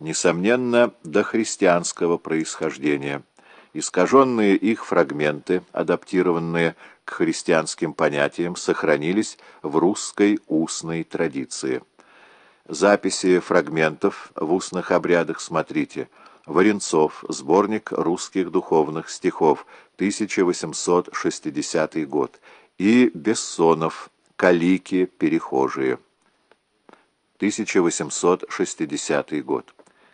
несомненно, дохристианского происхождения. Искаженные их фрагменты, адаптированные к христианским понятиям, сохранились в русской устной традиции. Записи фрагментов в устных обрядах смотрите. Варенцов. Сборник русских духовных стихов. 1860 год. И Бессонов. Калики. Перехожие. 1860 год.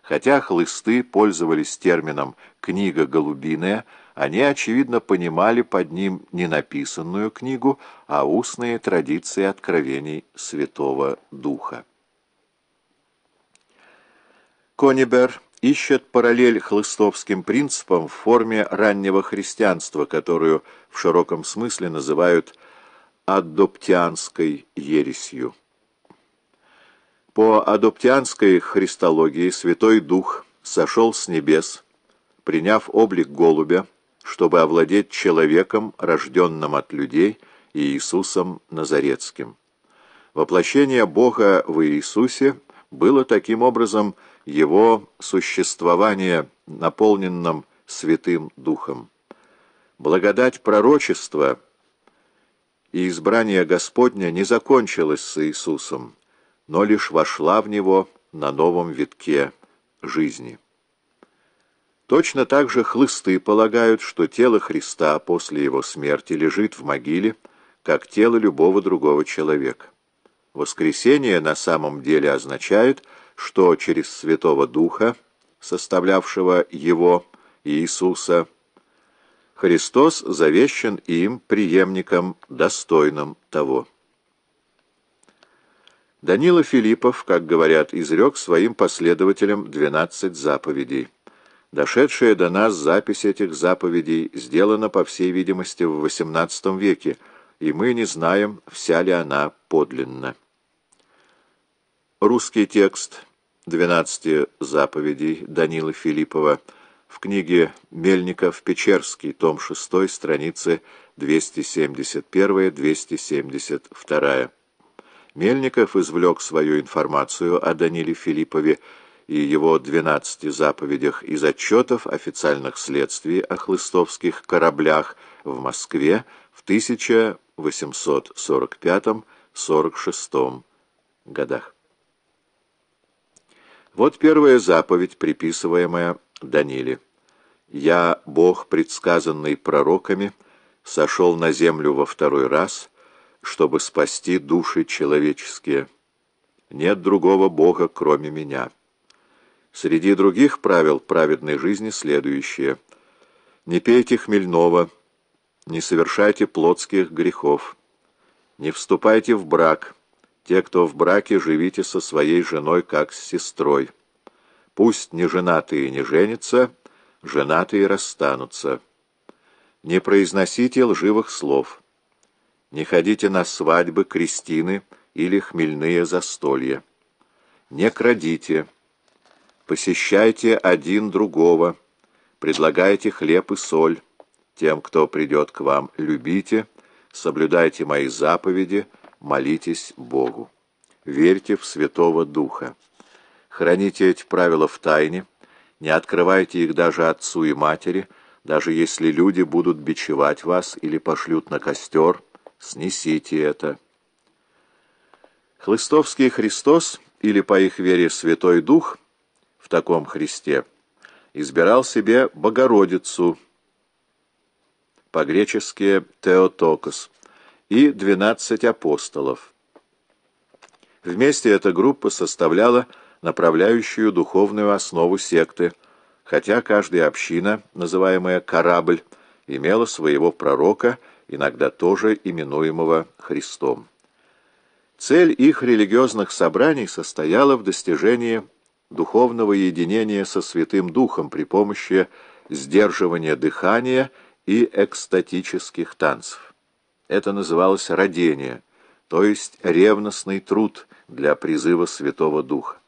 Хотя хлысты пользовались термином «книга голубиная», они, очевидно, понимали под ним не написанную книгу, а устные традиции откровений Святого Духа. Конибер ищет параллель хлыстовским принципам в форме раннего христианства, которую в широком смысле называют адоптианской ересью. По адоптианской христологии Святой Дух сошел с небес, приняв облик голубя, чтобы овладеть человеком, рожденным от людей, и Иисусом Назарецким. Воплощение Бога в Иисусе было таким образом его существование, наполненным Святым Духом. Благодать пророчества и избрание Господня не закончилось с Иисусом, но лишь вошла в него на новом витке жизни. Точно так же хлысты полагают, что тело Христа после его смерти лежит в могиле, как тело любого другого человека. Воскресение на самом деле означает, что через Святого Духа, составлявшего его, Иисуса, Христос завещен им преемником, достойным того. Данила Филиппов, как говорят, изрек своим последователям двенадцать заповедей. Дошедшая до нас запись этих заповедей сделана, по всей видимости, в XVIII веке, и мы не знаем, вся ли она подлинна. Русский текст двенадцати заповедей Данила Филиппова в книге Мельников-Печерский, том 6, страницы 271-272. Мельников извлек свою информацию о Даниле Филиппове и его двенадцати заповедях из отчетов официальных следствий о хлыстовских кораблях в Москве в 1845-46 годах. Вот первая заповедь, приписываемая Даниле. «Я, Бог, предсказанный пророками, сошел на землю во второй раз» чтобы спасти души человеческие. Нет другого Бога, кроме меня. Среди других правил праведной жизни следующее. Не пейте хмельного, не совершайте плотских грехов, не вступайте в брак. Те, кто в браке, живите со своей женой, как с сестрой. Пусть не женатые не женятся, женатые расстанутся. Не произносите лживых слов. Не ходите на свадьбы, крестины или хмельные застолья. Не крадите. Посещайте один другого. Предлагайте хлеб и соль. Тем, кто придет к вам, любите, соблюдайте мои заповеди, молитесь Богу. Верьте в Святого Духа. Храните эти правила в тайне, не открывайте их даже отцу и матери, даже если люди будут бичевать вас или пошлют на костер, снесите это. Хлыстовский Христос, или по их вере Святой Дух, в таком Христе, избирал себе Богородицу, по-гречески Теотокос, и двенадцать апостолов. Вместе эта группа составляла направляющую духовную основу секты, хотя каждая община, называемая «корабль», имела своего пророка – иногда тоже именуемого Христом. Цель их религиозных собраний состояла в достижении духовного единения со Святым Духом при помощи сдерживания дыхания и экстатических танцев. Это называлось родение, то есть ревностный труд для призыва Святого Духа.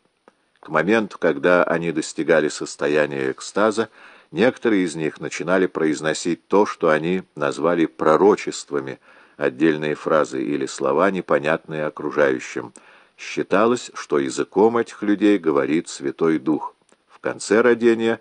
К моменту, когда они достигали состояния экстаза, Некоторые из них начинали произносить то, что они назвали пророчествами, отдельные фразы или слова, непонятные окружающим. Считалось, что языком этих людей говорит Святой Дух. В конце родения